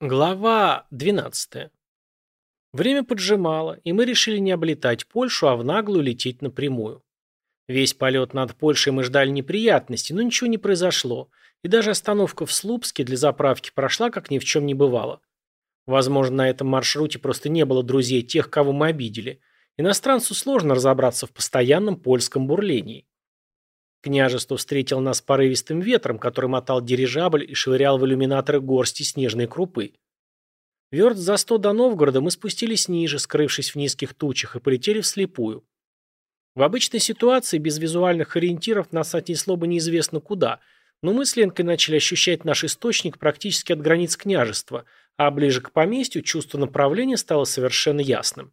Глава 12. Время поджимало, и мы решили не облетать Польшу, а в наглую лететь напрямую. Весь полет над Польшей мы ждали неприятностей, но ничего не произошло, и даже остановка в Слупске для заправки прошла, как ни в чем не бывало. Возможно, на этом маршруте просто не было друзей тех, кого мы обидели. Иностранцу сложно разобраться в постоянном польском бурлении. Княжество встретило нас порывистым ветром, который мотал дирижабль и швырял в иллюминаторы горсти снежной крупы. Верт за сто до Новгорода мы спустились ниже, скрывшись в низких тучах, и полетели вслепую. В обычной ситуации без визуальных ориентиров нас отнесло бы неизвестно куда, но мы с Ленкой начали ощущать наш источник практически от границ княжества, а ближе к поместью чувство направления стало совершенно ясным.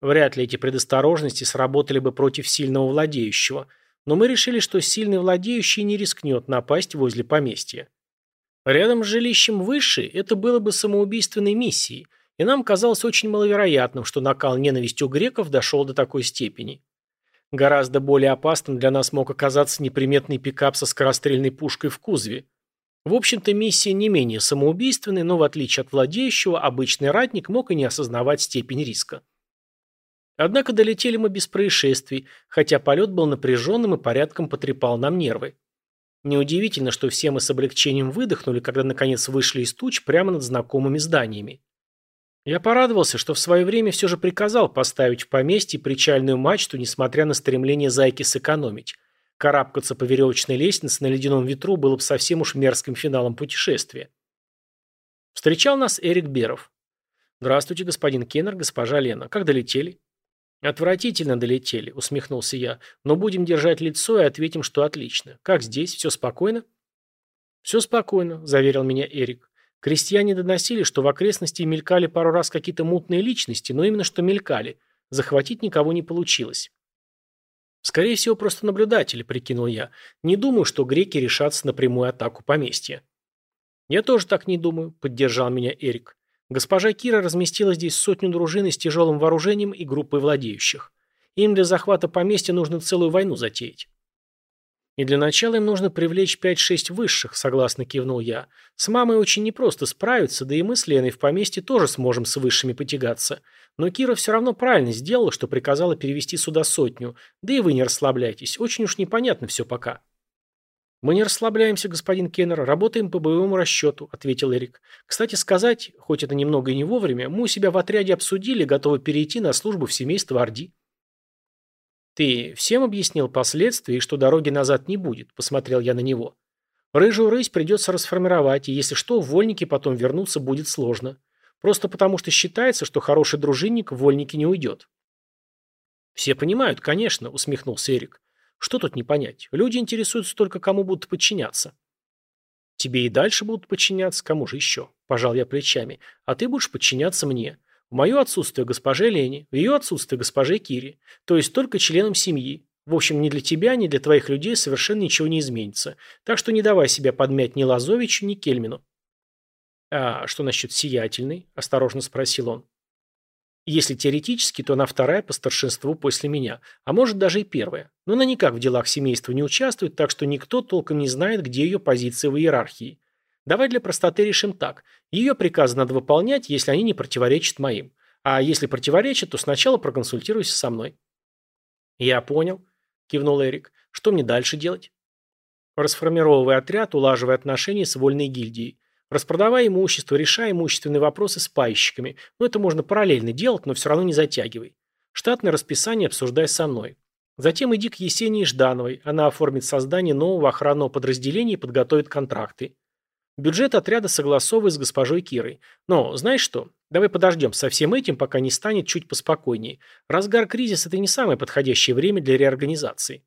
Вряд ли эти предосторожности сработали бы против сильного владеющего – но мы решили, что сильный владеющий не рискнет напасть возле поместья. Рядом с жилищем выше это было бы самоубийственной миссией, и нам казалось очень маловероятным, что накал ненависти у греков дошел до такой степени. Гораздо более опасным для нас мог оказаться неприметный пикап со скорострельной пушкой в кузове. В общем-то, миссия не менее самоубийственная, но в отличие от владеющего, обычный ратник мог и не осознавать степень риска. Однако долетели мы без происшествий, хотя полет был напряженным и порядком потрепал нам нервы. Неудивительно, что все мы с облегчением выдохнули, когда наконец вышли из туч прямо над знакомыми зданиями. Я порадовался, что в свое время все же приказал поставить в поместье причальную мачту, несмотря на стремление зайки сэкономить. Карабкаться по веревочной лестнице на ледяном ветру было бы совсем уж мерзким финалом путешествия. Встречал нас Эрик Беров. «Здравствуйте, господин Кеннер, госпожа Лена. Как долетели?» «Отвратительно долетели», — усмехнулся я. «Но будем держать лицо и ответим, что отлично. Как здесь? Все спокойно?» «Все спокойно», — заверил меня Эрик. Крестьяне доносили, что в окрестности мелькали пару раз какие-то мутные личности, но именно что мелькали. Захватить никого не получилось. «Скорее всего, просто наблюдатели», — прикинул я. «Не думаю, что греки решатся на прямую атаку поместья». «Я тоже так не думаю», — поддержал меня Эрик. Госпожа Кира разместила здесь сотню дружины с тяжелым вооружением и группой владеющих. Им для захвата поместья нужно целую войну затеять. И для начала им нужно привлечь 5-6 высших, согласно кивнул я. С мамой очень непросто справиться, да и мы с Леной в поместье тоже сможем с высшими потягаться. Но Кира все равно правильно сделала, что приказала перевести сюда сотню. Да и вы не расслабляйтесь, очень уж непонятно все пока. «Мы не расслабляемся, господин Кеннер, работаем по боевому расчету», — ответил Эрик. «Кстати сказать, хоть это немного и не вовремя, мы у себя в отряде обсудили, готовы перейти на службу в семейство Орди». «Ты всем объяснил последствия и что дороги назад не будет», — посмотрел я на него. «Рыжую рысь придется расформировать, и если что, вольники потом вернуться будет сложно. Просто потому что считается, что хороший дружинник в вольники не уйдет». «Все понимают, конечно», — усмехнулся Эрик. Что тут не понять? Люди интересуются только, кому будут подчиняться. Тебе и дальше будут подчиняться, кому же еще? Пожал я плечами. А ты будешь подчиняться мне. В мое отсутствие госпоже Лене, в ее отсутствие госпоже Кире. То есть только членам семьи. В общем, ни для тебя, ни для твоих людей совершенно ничего не изменится. Так что не давай себя подмять ни Лазовичу, ни Кельмину. «А что насчет сиятельной?» – осторожно спросил он. Если теоретически, то она вторая по старшинству после меня, а может даже и первая. Но она никак в делах семейства не участвует, так что никто толком не знает, где ее позиция в иерархии. Давай для простоты решим так. Ее приказы надо выполнять, если они не противоречат моим. А если противоречат, то сначала проконсультируйся со мной. Я понял, кивнул Эрик. Что мне дальше делать? Расформировывай отряд, улаживай отношения с вольной гильдией. Распродавай имущество, решай имущественные вопросы с пайщиками. Ну, это можно параллельно делать, но все равно не затягивай. Штатное расписание обсуждай со мной. Затем иди к Есении Ждановой. Она оформит создание нового охранного подразделения и подготовит контракты. Бюджет отряда согласовывай с госпожой Кирой. Но, знаешь что, давай подождем со всем этим, пока не станет чуть поспокойнее. Разгар кризиса – это не самое подходящее время для реорганизации.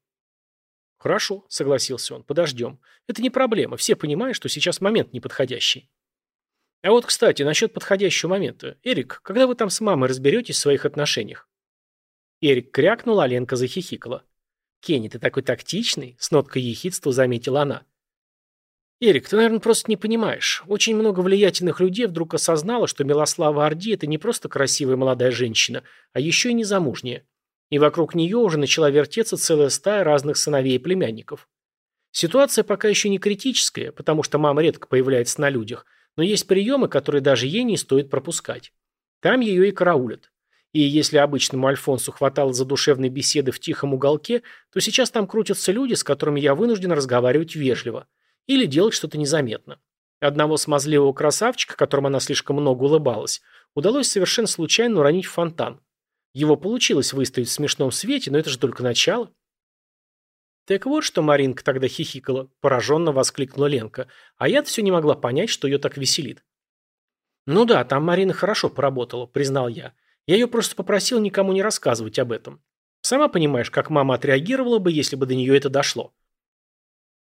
«Хорошо», — согласился он, — «подождем. Это не проблема, все понимают, что сейчас момент неподходящий». «А вот, кстати, насчет подходящего момента. Эрик, когда вы там с мамой разберетесь в своих отношениях?» Эрик крякнул, а Ленка захихикала. «Кенни, ты такой тактичный», — с ноткой ехидства заметила она. «Эрик, ты, наверное, просто не понимаешь. Очень много влиятельных людей вдруг осознало, что Милослава Орди – это не просто красивая молодая женщина, а еще и незамужняя и вокруг нее уже начала вертеться целая стая разных сыновей и племянников. Ситуация пока еще не критическая, потому что мама редко появляется на людях, Но есть приемы, которые даже ей не стоит пропускать. Там ее и караулят. И если обычному Альфонсу хватало задушевной беседы в тихом уголке, то сейчас там крутятся люди, с которыми я вынужден разговаривать вежливо. Или делать что-то незаметно. Одного смазливого красавчика, которому она слишком много улыбалась, удалось совершенно случайно уронить в фонтан. Его получилось выставить в смешном свете, но это же только начало. Так вот, что Маринка тогда хихикала, пораженно воскликнула Ленка, а я-то все не могла понять, что ее так веселит. Ну да, там Марина хорошо поработала, признал я. Я ее просто попросил никому не рассказывать об этом. Сама понимаешь, как мама отреагировала бы, если бы до нее это дошло.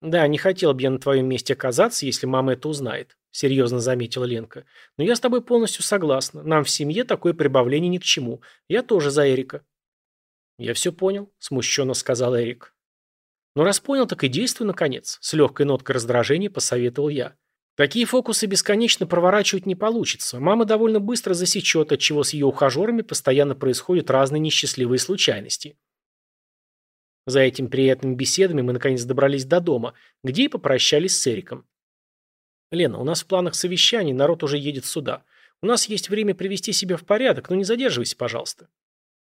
Да, не хотел бы я на твоем месте оказаться, если мама это узнает, серьезно заметила Ленка. Но я с тобой полностью согласна. Нам в семье такое прибавление ни к чему. Я тоже за Эрика. Я все понял, смущенно сказал Эрик. Ну раз понял, так и действуй, наконец, с легкой ноткой раздражения посоветовал я. Такие фокусы бесконечно проворачивать не получится. Мама довольно быстро засечет, от чего с ее ухажерами постоянно происходят разные несчастливые случайности. За этими приятными беседами мы наконец добрались до дома, где и попрощались с Эриком. «Лена, у нас в планах совещаний, народ уже едет сюда. У нас есть время привести себя в порядок, но не задерживайся, пожалуйста».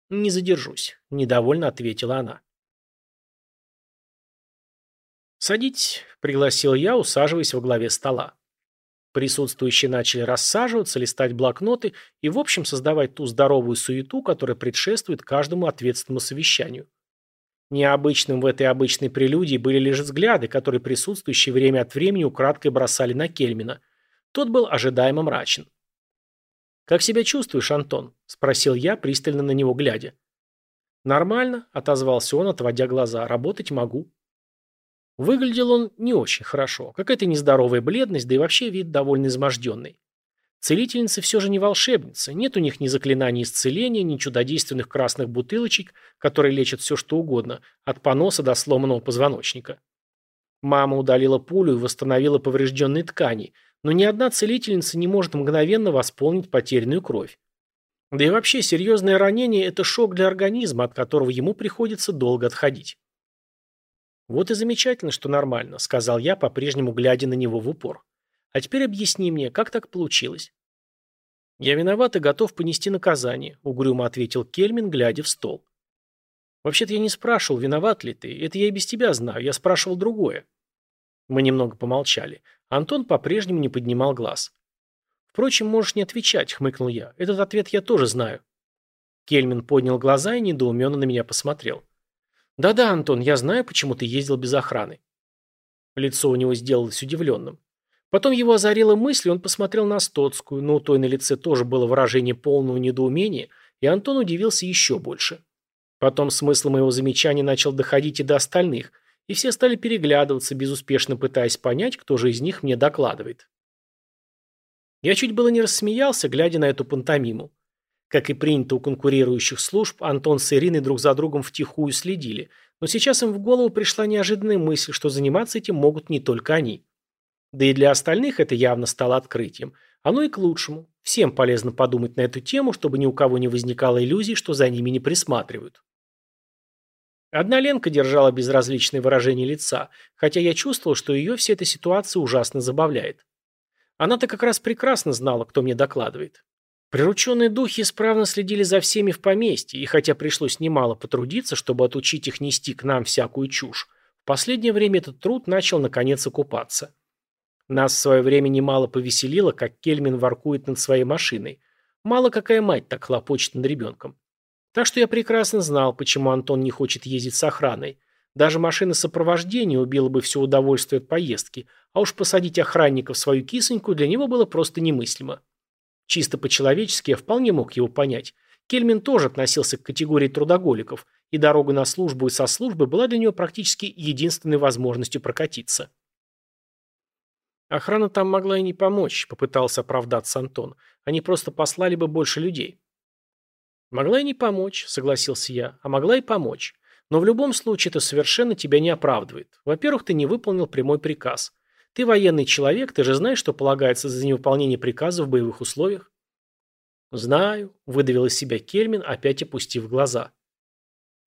«Не задержусь», – недовольно ответила она. «Садитесь», – пригласил я, усаживаясь во главе стола. Присутствующие начали рассаживаться, листать блокноты и, в общем, создавать ту здоровую суету, которая предшествует каждому ответственному совещанию. Необычным в этой обычной прелюдии были лишь взгляды, которые присутствующие время от времени украдкой бросали на Кельмина. Тот был ожидаемо мрачен. «Как себя чувствуешь, Антон?» – спросил я, пристально на него глядя. «Нормально», – отозвался он, отводя глаза. «Работать могу». Выглядел он не очень хорошо. Какая-то нездоровая бледность, да и вообще вид довольно изможденный. Целительницы все же не волшебницы. Нет у них ни заклинаний исцеления, ни чудодейственных красных бутылочек, которые лечат все что угодно, от поноса до сломанного позвоночника. Мама удалила пулю и восстановила поврежденные ткани, но ни одна целительница не может мгновенно восполнить потерянную кровь. Да и вообще серьезное ранение – это шок для организма, от которого ему приходится долго отходить. «Вот и замечательно, что нормально», — сказал я, по-прежнему глядя на него в упор. «А теперь объясни мне, как так получилось?» «Я виноват и готов понести наказание», — угрюмо ответил Кельмин, глядя в стол. «Вообще-то я не спрашивал, виноват ли ты. Это я и без тебя знаю. Я спрашивал другое». Мы немного помолчали. Антон по-прежнему не поднимал глаз. «Впрочем, можешь не отвечать», — хмыкнул я. «Этот ответ я тоже знаю». Кельмин поднял глаза и недоуменно на меня посмотрел. «Да-да, Антон, я знаю, почему ты ездил без охраны». Лицо у него сделалось удивленным. Потом его озарила мысль, и он посмотрел на Стоцкую, но у той на лице тоже было выражение полного недоумения, и Антон удивился еще больше. Потом смысл моего замечания начал доходить и до остальных, и все стали переглядываться, безуспешно пытаясь понять, кто же из них мне докладывает. Я чуть было не рассмеялся, глядя на эту пантомиму. Как и принято у конкурирующих служб, Антон с Ириной друг за другом втихую следили, но сейчас им в голову пришла неожиданная мысль, что заниматься этим могут не только они. Да и для остальных это явно стало открытием. Оно и к лучшему. Всем полезно подумать на эту тему, чтобы ни у кого не возникало иллюзий, что за ними не присматривают. Одна Ленка держала безразличное выражение лица, хотя я чувствовал, что ее вся эта ситуация ужасно забавляет. Она-то как раз прекрасно знала, кто мне докладывает. Прирученные духи исправно следили за всеми в поместье, и хотя пришлось немало потрудиться, чтобы отучить их нести к нам всякую чушь, в последнее время этот труд начал наконец окупаться. Нас в свое время немало повеселило, как Кельмин воркует над своей машиной. Мало какая мать так хлопочет над ребенком. Так что я прекрасно знал, почему Антон не хочет ездить с охраной. Даже машина сопровождения убила бы все удовольствие от поездки, а уж посадить охранника в свою кисоньку для него было просто немыслимо. Чисто по-человечески я вполне мог его понять. Кельмин тоже относился к категории трудоголиков, и дорога на службу и со службы была для него практически единственной возможностью прокатиться. Охрана там могла и не помочь, попытался оправдаться Антон. Они просто послали бы больше людей. Могла и не помочь, согласился я, а могла и помочь. Но в любом случае это совершенно тебя не оправдывает. Во-первых, ты не выполнил прямой приказ. Ты военный человек, ты же знаешь, что полагается за невыполнение приказа в боевых условиях? Знаю, выдавил из себя Кельмин, опять опустив глаза.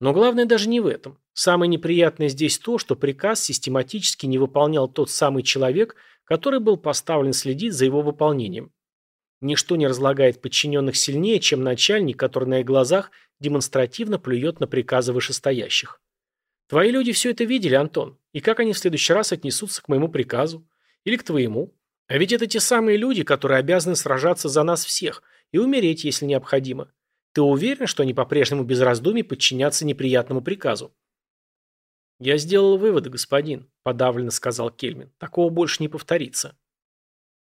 Но главное даже не в этом. Самое неприятное здесь то, что приказ систематически не выполнял тот самый человек, который был поставлен следить за его выполнением. Ничто не разлагает подчиненных сильнее, чем начальник, который на их глазах демонстративно плюет на приказы вышестоящих. Твои люди все это видели, Антон, и как они в следующий раз отнесутся к моему приказу? Или к твоему? А ведь это те самые люди, которые обязаны сражаться за нас всех и умереть, если необходимо. Ты уверен, что они по-прежнему без раздумий подчинятся неприятному приказу? Я сделал выводы, господин, подавленно сказал Кельмин. Такого больше не повторится.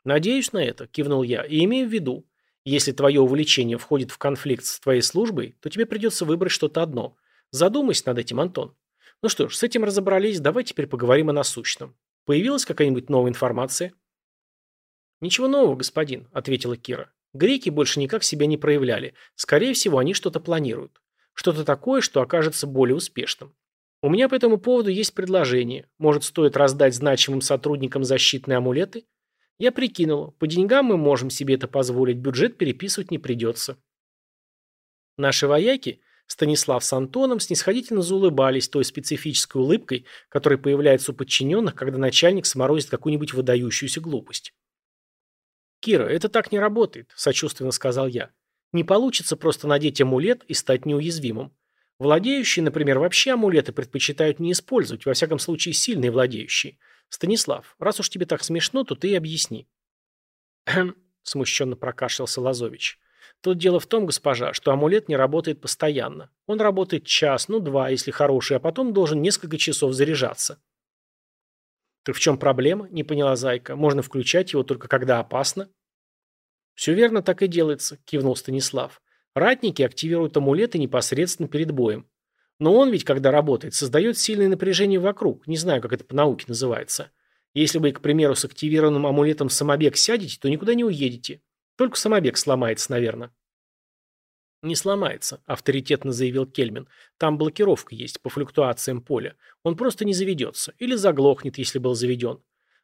Надеюсь на это, кивнул я, и имею в виду, если твое увлечение входит в конфликт с твоей службой, то тебе придется выбрать что-то одно. Задумайся над этим, Антон. Ну что ж, с этим разобрались, давай теперь поговорим о насущном. Появилась какая-нибудь новая информация? Ничего нового, господин, ответила Кира. Греки больше никак себя не проявляли. Скорее всего, они что-то планируют. Что-то такое, что окажется более успешным. У меня по этому поводу есть предложение. Может, стоит раздать значимым сотрудникам защитные амулеты? Я прикинула, по деньгам мы можем себе это позволить, бюджет переписывать не придется. Наши вояки, Станислав с Антоном, снисходительно заулыбались той специфической улыбкой, которая появляется у подчиненных, когда начальник сморозит какую-нибудь выдающуюся глупость. «Кира, это так не работает», – сочувственно сказал я. «Не получится просто надеть амулет и стать неуязвимым. Владеющие, например, вообще амулеты предпочитают не использовать, во всяком случае сильные владеющие. Станислав, раз уж тебе так смешно, то ты и объясни. Хм, смущенно прокашлялся Лазович. Тут дело в том, госпожа, что амулет не работает постоянно. Он работает час, ну два, если хороший, а потом должен несколько часов заряжаться. Так в чем проблема? Не поняла Зайка. Можно включать его только когда опасно? Все верно, так и делается, кивнул Станислав. Ратники активируют амулеты непосредственно перед боем. Но он ведь, когда работает, создает сильное напряжение вокруг. Не знаю, как это по науке называется. Если вы, к примеру, с активированным амулетом самобег сядете, то никуда не уедете. Только самобег сломается, наверное. «Не сломается», – авторитетно заявил Кельмин. «Там блокировка есть по флюктуациям поля. Он просто не заведется. Или заглохнет, если был заведен.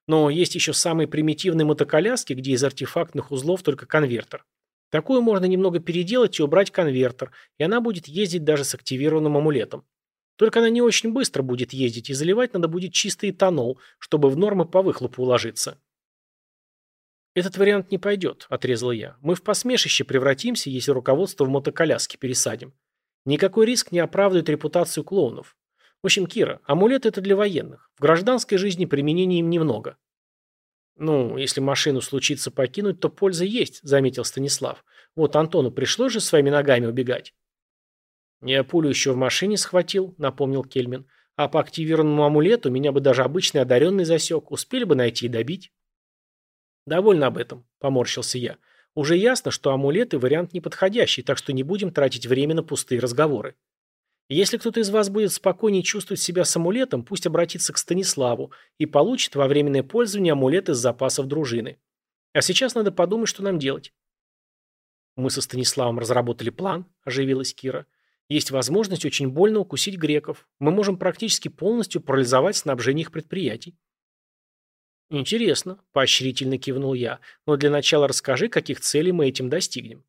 Но есть еще самые примитивные мотоколяски, где из артефактных узлов только конвертер. Такую можно немного переделать и убрать конвертер, и она будет ездить даже с активированным амулетом. Только она не очень быстро будет ездить, и заливать надо будет чистый этанол, чтобы в нормы по выхлопу уложиться. «Этот вариант не пойдет», – отрезал я. «Мы в посмешище превратимся, если руководство в мотоколяске пересадим. Никакой риск не оправдывает репутацию клоунов. В общем, Кира, амулет – это для военных. В гражданской жизни применения им немного. «Ну, если машину случится покинуть, то польза есть», – заметил Станислав. «Вот Антону пришлось же своими ногами убегать». «Я пулю еще в машине схватил», – напомнил Кельмин. «А по активированному амулету меня бы даже обычный одаренный засек. Успели бы найти и добить». «Довольно об этом», – поморщился я. «Уже ясно, что амулеты – вариант неподходящий, так что не будем тратить время на пустые разговоры. Если кто-то из вас будет спокойнее чувствовать себя с амулетом, пусть обратится к Станиславу и получит во временное пользование амулет из запасов дружины. А сейчас надо подумать, что нам делать. Мы со Станиславом разработали план, оживилась Кира. Есть возможность очень больно укусить греков. Мы можем практически полностью парализовать снабжение их предприятий. Интересно, поощрительно кивнул я, но для начала расскажи, каких целей мы этим достигнем.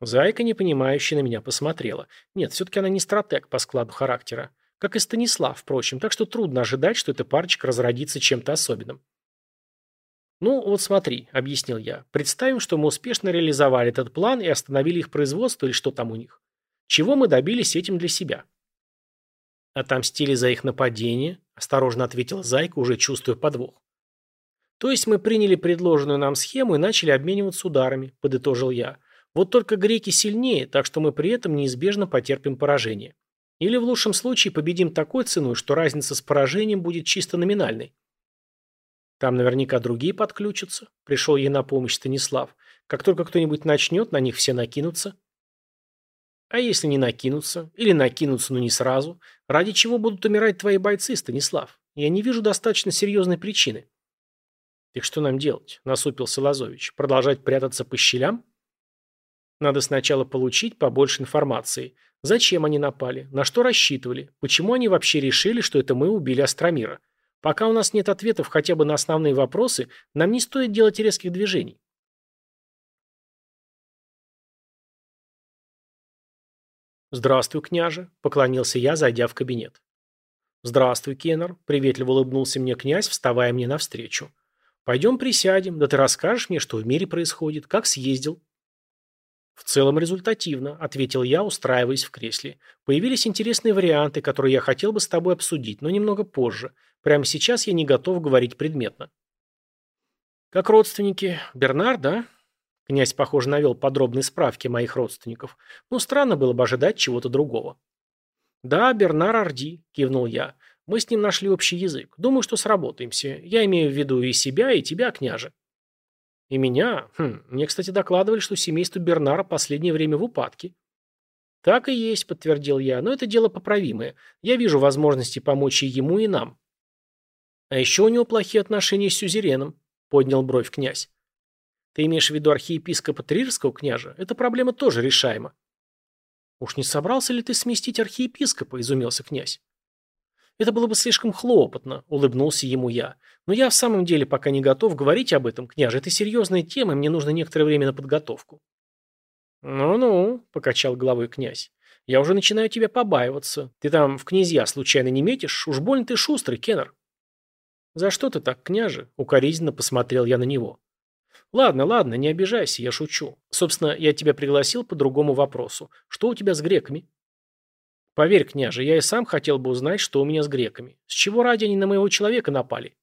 Зайка, непонимающе на меня посмотрела. Нет, все-таки она не стратег по складу характера. Как и Станислав, впрочем, так что трудно ожидать, что эта парочка разродится чем-то особенным. «Ну, вот смотри», — объяснил я. «Представим, что мы успешно реализовали этот план и остановили их производство или что там у них. Чего мы добились этим для себя?» «Отомстили за их нападение», — осторожно ответила Зайка, уже чувствуя подвох. «То есть мы приняли предложенную нам схему и начали обмениваться ударами», — подытожил я. Вот только греки сильнее, так что мы при этом неизбежно потерпим поражение. Или в лучшем случае победим такой ценой, что разница с поражением будет чисто номинальной. Там наверняка другие подключатся, пришел ей на помощь Станислав. Как только кто-нибудь начнет, на них все накинутся. А если не накинутся? Или накинутся, но не сразу? Ради чего будут умирать твои бойцы, Станислав? Я не вижу достаточно серьезной причины. Так что нам делать? Насупился Лазович. Продолжать прятаться по щелям? Надо сначала получить побольше информации. Зачем они напали? На что рассчитывали? Почему они вообще решили, что это мы убили Астромира? Пока у нас нет ответов хотя бы на основные вопросы, нам не стоит делать резких движений. «Здравствуй, княже», — поклонился я, зайдя в кабинет. «Здравствуй, Кеннер», — приветливо улыбнулся мне князь, вставая мне навстречу. «Пойдем присядем, да ты расскажешь мне, что в мире происходит, как съездил». «В целом результативно», — ответил я, устраиваясь в кресле. «Появились интересные варианты, которые я хотел бы с тобой обсудить, но немного позже. Прямо сейчас я не готов говорить предметно». «Как родственники? Бернар, да?» Князь, похоже, навел подробные справки моих родственников. Ну, странно было бы ожидать чего-то другого. «Да, Бернар Орди», — кивнул я. «Мы с ним нашли общий язык. Думаю, что сработаемся. Я имею в виду и себя, и тебя, княже». «И меня? Хм, мне, кстати, докладывали, что семейство Бернара последнее время в упадке». «Так и есть», — подтвердил я, — «но это дело поправимое. Я вижу возможности помочь и ему, и нам». «А еще у него плохие отношения с сюзереном», — поднял бровь князь. Ты имеешь в виду архиепископа Трирского княжа? Эта проблема тоже решаема. Уж не собрался ли ты сместить архиепископа, изумился князь. Это было бы слишком хлопотно, улыбнулся ему я. Но я в самом деле пока не готов говорить об этом, княже. Это серьезная тема, мне нужно некоторое время на подготовку. Ну-ну, покачал головой князь. Я уже начинаю тебя побаиваться. Ты там в князья случайно не метишь? Уж больно ты шустрый, Кеннер. За что ты так, княже? Укоризненно посмотрел я на него. Ладно, ладно, не обижайся, я шучу. Собственно, я тебя пригласил по другому вопросу. Что у тебя с греками? Поверь, княже, я и сам хотел бы узнать, что у меня с греками. С чего ради они на моего человека напали?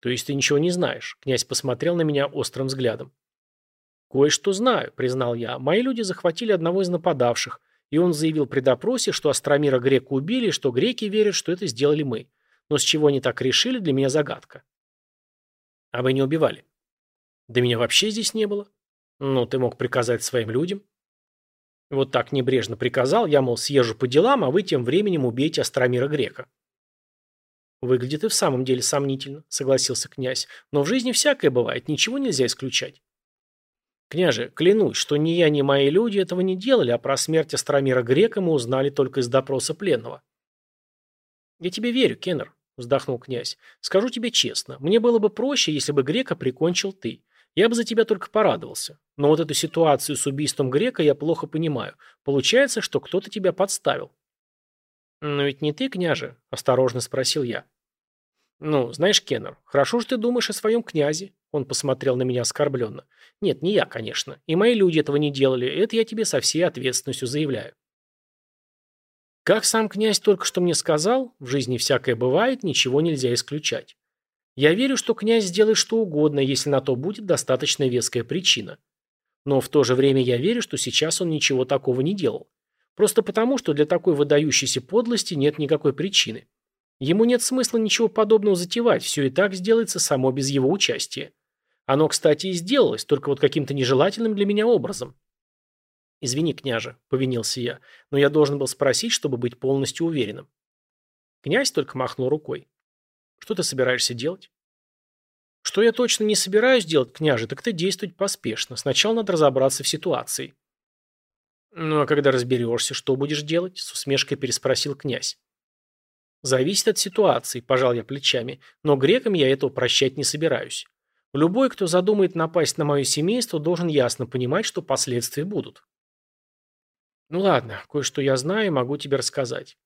То есть ты ничего не знаешь? Князь посмотрел на меня острым взглядом. Кое-что знаю, признал я. Мои люди захватили одного из нападавших, и он заявил при допросе, что Астромира грека убили, что греки верят, что это сделали мы. Но с чего они так решили, для меня загадка. А вы не убивали? Да меня вообще здесь не было. Ну, ты мог приказать своим людям. Вот так небрежно приказал, я, мол, съезжу по делам, а вы тем временем убейте Астромира Грека. Выглядит и в самом деле сомнительно, согласился князь. Но в жизни всякое бывает, ничего нельзя исключать. Княже, клянусь, что ни я, ни мои люди этого не делали, а про смерть Астромира Грека мы узнали только из допроса пленного. Я тебе верю, Кеннер, вздохнул князь. Скажу тебе честно, мне было бы проще, если бы Грека прикончил ты. Я бы за тебя только порадовался. Но вот эту ситуацию с убийством грека я плохо понимаю. Получается, что кто-то тебя подставил. Но ведь не ты, княже, осторожно спросил я. Ну, знаешь, Кеннер, хорошо же ты думаешь о своем князе. Он посмотрел на меня оскорбленно. Нет, не я, конечно. И мои люди этого не делали. Это я тебе со всей ответственностью заявляю. Как сам князь только что мне сказал, в жизни всякое бывает, ничего нельзя исключать. Я верю, что князь сделает что угодно, если на то будет достаточно веская причина. Но в то же время я верю, что сейчас он ничего такого не делал. Просто потому, что для такой выдающейся подлости нет никакой причины. Ему нет смысла ничего подобного затевать, все и так сделается само без его участия. Оно, кстати, и сделалось, только вот каким-то нежелательным для меня образом. «Извини, княже», — повинился я, — «но я должен был спросить, чтобы быть полностью уверенным». Князь только махнул рукой. Что ты собираешься делать? Что я точно не собираюсь делать, княже, так это действовать поспешно. Сначала надо разобраться в ситуации. Ну а когда разберешься, что будешь делать? С усмешкой переспросил князь. Зависит от ситуации, пожал я плечами, но грекам я этого прощать не собираюсь. Любой, кто задумает напасть на мое семейство, должен ясно понимать, что последствия будут. Ну ладно, кое-что я знаю и могу тебе рассказать.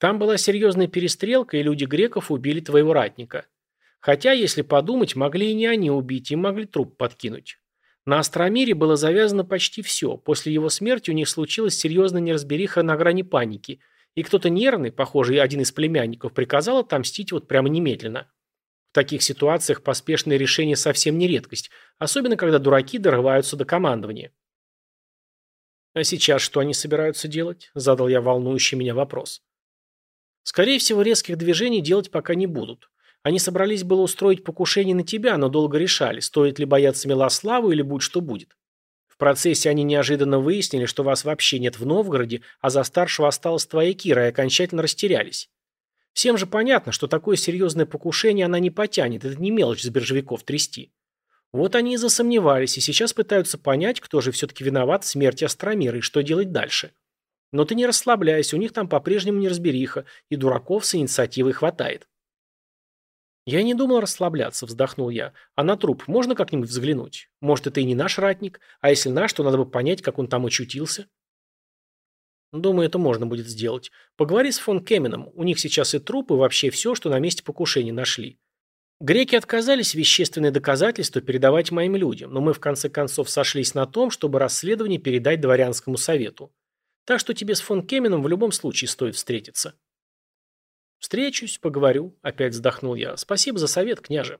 Там была серьезная перестрелка, и люди греков убили твоего ратника. Хотя, если подумать, могли и не они убить, им могли труп подкинуть. На Астромире было завязано почти все. После его смерти у них случилась серьезная неразбериха на грани паники. И кто-то нервный, похожий один из племянников, приказал отомстить вот прямо немедленно. В таких ситуациях поспешное решение совсем не редкость, особенно когда дураки дорываются до командования. «А сейчас что они собираются делать?» – задал я волнующий меня вопрос. Скорее всего, резких движений делать пока не будут. Они собрались было устроить покушение на тебя, но долго решали, стоит ли бояться Милославу или будь что будет. В процессе они неожиданно выяснили, что вас вообще нет в Новгороде, а за старшего осталась твоя Кира, и окончательно растерялись. Всем же понятно, что такое серьезное покушение она не потянет, это не мелочь с биржевиков трясти. Вот они и засомневались, и сейчас пытаются понять, кто же все-таки виноват в смерти Астромира и что делать дальше. Но ты не расслабляйся, у них там по-прежнему неразбериха, и дураков с инициативой хватает. Я не думал расслабляться, вздохнул я. А на труп можно как-нибудь взглянуть? Может, это и не наш ратник, а если наш, то надо бы понять, как он там очутился. Думаю, это можно будет сделать. Поговори с фон Кеменом, у них сейчас и трупы, и вообще все, что на месте покушения нашли. Греки отказались вещественные доказательства передавать моим людям, но мы в конце концов сошлись на том, чтобы расследование передать дворянскому совету. Так что тебе с фон Кеменом в любом случае стоит встретиться. Встречусь, поговорю, опять вздохнул я. Спасибо за совет, княже.